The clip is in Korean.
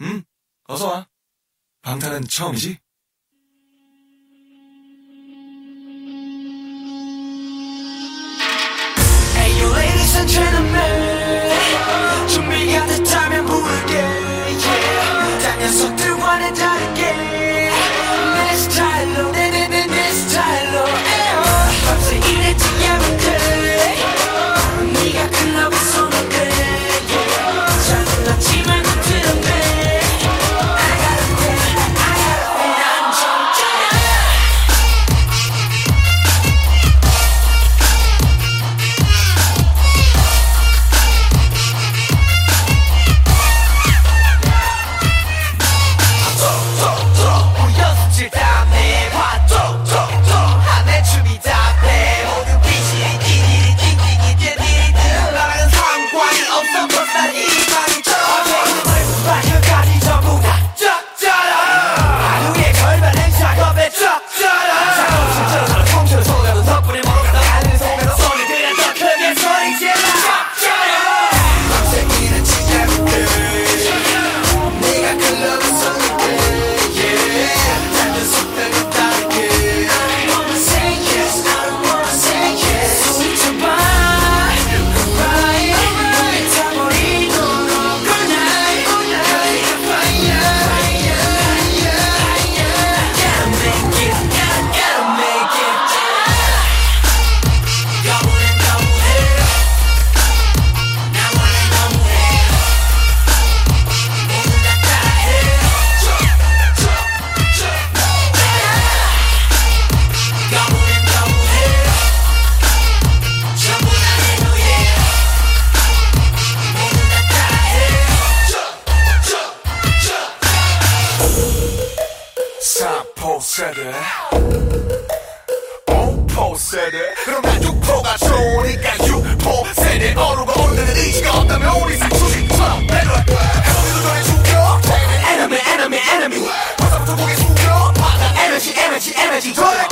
응? 어서 와. 방탄은 처음이지? Hey, you ladies and gentlemen. 세대. 오포 세대. 그럼 난 육포가 좋으니까 육포 세대. 어루가 오르는 의지가 없다면 우리 싹수식처럼 배를 거기도 전에 죽여. Enemy enemy enemy. 벌써부터 고개 숙여 받아 에너지 에너지 에너지 돌아